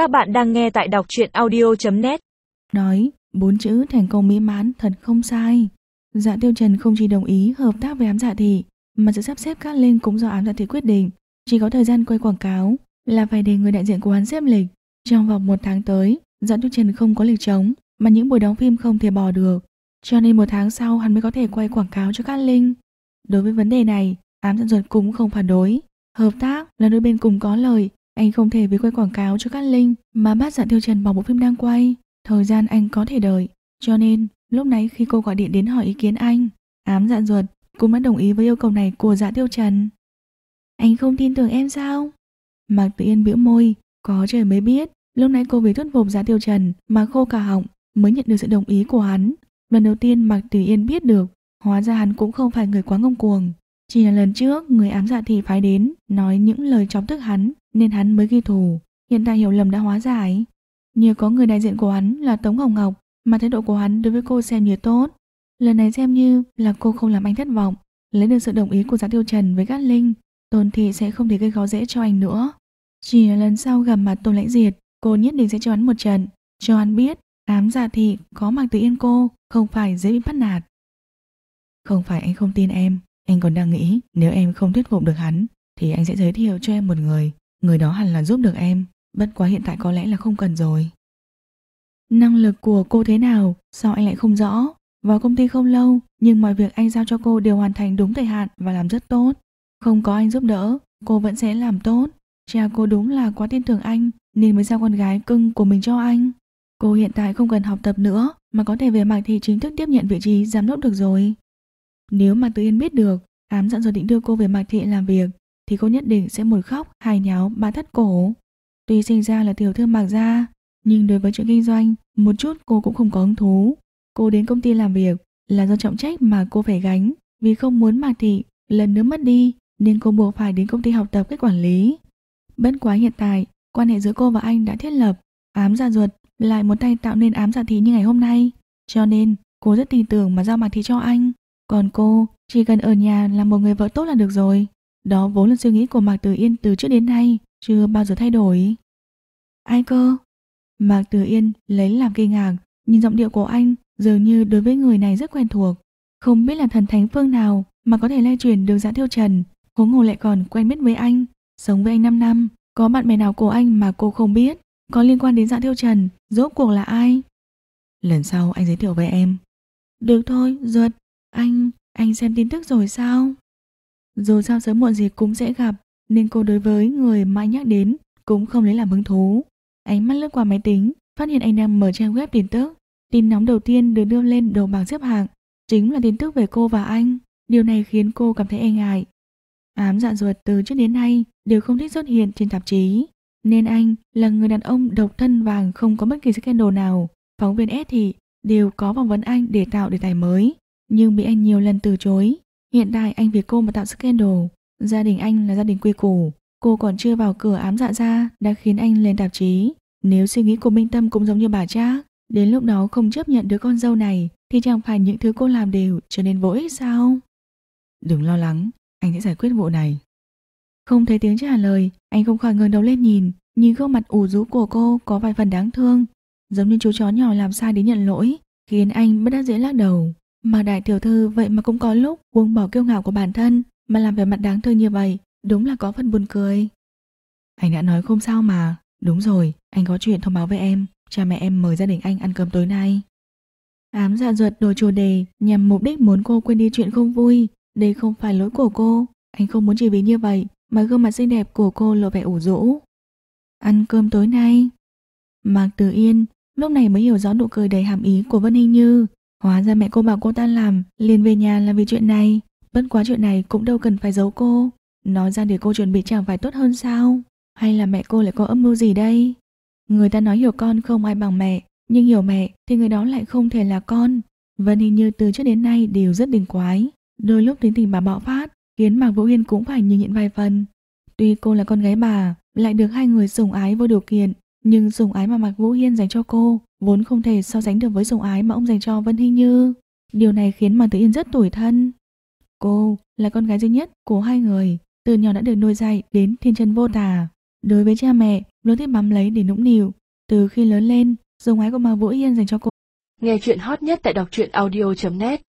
Các bạn đang nghe tại đọc truyện audio.net Nói, bốn chữ thành công mỹ mãn thật không sai. Dạ tiêu trần không chỉ đồng ý hợp tác với ám dạ thị, mà sự sắp xếp các linh cũng do ám dạ thị quyết định. Chỉ có thời gian quay quảng cáo là phải để người đại diện của hắn xếp lịch. Trong vòng một tháng tới, dạ tiêu trần không có lịch trống, mà những buổi đóng phim không thể bỏ được. Cho nên một tháng sau hắn mới có thể quay quảng cáo cho các linh. Đối với vấn đề này, ám dạ ruột cũng không phản đối. Hợp tác là đôi bên cùng có lời, anh không thể vì quay quảng cáo cho các linh mà bắt dạ tiêu trần bỏ bộ phim đang quay. Thời gian anh có thể đợi. Cho nên, lúc nãy khi cô gọi điện đến hỏi ý kiến anh, ám dạ ruột cũng đã đồng ý với yêu cầu này của dạ tiêu trần. Anh không tin tưởng em sao? Mạc Tử Yên bĩu môi, có trời mới biết, lúc nãy cô vì thuyết phục dạ tiêu trần mà khô cả họng mới nhận được sự đồng ý của hắn. Lần đầu tiên Mạc Tử Yên biết được, hóa ra hắn cũng không phải người quá ngông cuồng. Chỉ là lần trước người ám dạ thị phái đến nói những lời chóng tức hắn nên hắn mới ghi thù. Hiện tại hiểu lầm đã hóa giải. Nhờ có người đại diện của hắn là Tống Hồng Ngọc mà thái độ của hắn đối với cô xem như tốt. Lần này xem như là cô không làm anh thất vọng, lấy được sự đồng ý của Giá Tiêu Trần với Cát Linh, Tôn Thị sẽ không thể gây khó dễ cho anh nữa. Chỉ là lần sau gặp mặt Tôn Lãnh Diệt, cô nhất định sẽ cho hắn một trận, cho hắn biết ám dạ thị có mặc tự yên cô, không phải dễ bị bắt nạt. Không phải anh không tin em, anh còn đang nghĩ nếu em không thuyết phục được hắn thì anh sẽ giới thiệu cho em một người, người đó hẳn là giúp được em, bất quá hiện tại có lẽ là không cần rồi. Năng lực của cô thế nào, sao anh lại không rõ? Vào công ty không lâu, nhưng mọi việc anh giao cho cô đều hoàn thành đúng thời hạn và làm rất tốt. Không có anh giúp đỡ, cô vẫn sẽ làm tốt. Cha cô đúng là quá tin tưởng anh, nên mới giao con gái cưng của mình cho anh. Cô hiện tại không cần học tập nữa, mà có thể về mặt thì chính thức tiếp nhận vị trí giám đốc được rồi. Nếu mà Tự Yên biết được, ám dặn rồi định đưa cô về Mạc Thị làm việc, thì cô nhất định sẽ một khóc, hài nháo, ba thất cổ. Tuy sinh ra là tiểu thư Mạc Gia, nhưng đối với chuyện kinh doanh, một chút cô cũng không có hứng thú. Cô đến công ty làm việc là do trọng trách mà cô phải gánh, vì không muốn Mạc Thị lần nữa mất đi, nên cô buộc phải đến công ty học tập cách quản lý. Bất quá hiện tại, quan hệ giữa cô và anh đã thiết lập, ám giả ruột lại một tay tạo nên ám giả thị như ngày hôm nay. Cho nên, cô rất tin tưởng mà giao Mạc Thị cho anh. Còn cô, chỉ cần ở nhà làm một người vợ tốt là được rồi. Đó vốn là suy nghĩ của Mạc Tử Yên từ trước đến nay, chưa bao giờ thay đổi. Ai cơ? Mạc Tử Yên lấy làm kinh ngạc, nhìn giọng điệu của anh dường như đối với người này rất quen thuộc. Không biết là thần thánh phương nào mà có thể lay truyền được giã thiêu trần, huống hồ lại còn quen biết với anh, sống với anh 5 năm, có bạn bè nào của anh mà cô không biết, có liên quan đến dạ thiêu trần, rốt cuộc là ai? Lần sau anh giới thiệu với em. Được thôi, ruột, anh, anh xem tin tức rồi sao? Dù sao sớm muộn gì cũng sẽ gặp, nên cô đối với người mãi nhắc đến cũng không lấy làm hứng thú. Ánh mắt lướt qua máy tính, phát hiện anh đang mở trang web tin tức. Tin nóng đầu tiên được đưa lên đầu bảng xếp hạng, chính là tin tức về cô và anh. Điều này khiến cô cảm thấy e ngại. Ám dạ ruột từ trước đến nay đều không thích xuất hiện trên tạp chí. Nên anh là người đàn ông độc thân vàng không có bất kỳ scandal nào. Phóng viên S thì đều có phỏng vấn anh để tạo đề tài mới nhưng bị anh nhiều lần từ chối. Hiện tại anh vì cô mà tạo scandal. Gia đình anh là gia đình quy củ. Cô còn chưa vào cửa ám dạ ra đã khiến anh lên tạp chí. Nếu suy nghĩ của Minh Tâm cũng giống như bà Trác, đến lúc đó không chấp nhận đứa con dâu này thì chẳng phải những thứ cô làm đều trở nên vô ích sao? Đừng lo lắng, anh sẽ giải quyết vụ này. Không thấy tiếng trả lời, anh không khỏi ngẩng đầu lên nhìn, nhìn gương mặt ủ rũ của cô có vài phần đáng thương, giống như chú chó nhỏ làm sai đến nhận lỗi, khiến anh bất đắc dĩ lắc đầu. Mà đại tiểu thư vậy mà cũng có lúc buông bỏ kiêu ngạo của bản thân mà làm vẻ mặt đáng thương như vậy, đúng là có phần buồn cười. Anh đã nói không sao mà, đúng rồi, anh có chuyện thông báo với em, cha mẹ em mời gia đình anh ăn cơm tối nay. Ám dạ ruột đổi chủ đề nhằm mục đích muốn cô quên đi chuyện không vui, đây không phải lỗi của cô, anh không muốn chỉ vì như vậy mà gương mặt xinh đẹp của cô lộ vẻ ủ rũ. Ăn cơm tối nay. Mạc Tử Yên lúc này mới hiểu rõ nụ cười đầy hàm ý của Vân Hình Như, Hóa ra mẹ cô bảo cô ta làm liền về nhà là vì chuyện này. Bất quá chuyện này cũng đâu cần phải giấu cô. Nói ra để cô chuẩn bị chẳng phải tốt hơn sao? Hay là mẹ cô lại có âm mưu gì đây? Người ta nói hiểu con không ai bằng mẹ, Nhưng hiểu mẹ thì người đó lại không thể là con. Vân hình như từ trước đến nay đều rất đình quái. Đôi lúc tính tình bà bạo phát, Khiến Mạc Vũ Hiên cũng phải nhìn nhận vài phần. Tuy cô là con gái bà, Lại được hai người sủng ái vô điều kiện, Nhưng sủng ái mà Mạc Vũ Hiên dành cho cô vốn không thể so sánh được với sủng ái mà ông dành cho Vân Hinh Như. Điều này khiến Mạc Tử Yên rất tủi thân. Cô là con gái duy nhất của hai người, từ nhỏ đã được nuôi dạy đến thiên chân vô tà. Đối với cha mẹ, luôn thích bám lấy để nũng nịu. Từ khi lớn lên, dòng ái của Mạc Vũ Yên dành cho cô Nghe chuyện hot nhất tại đọc truyện audio.net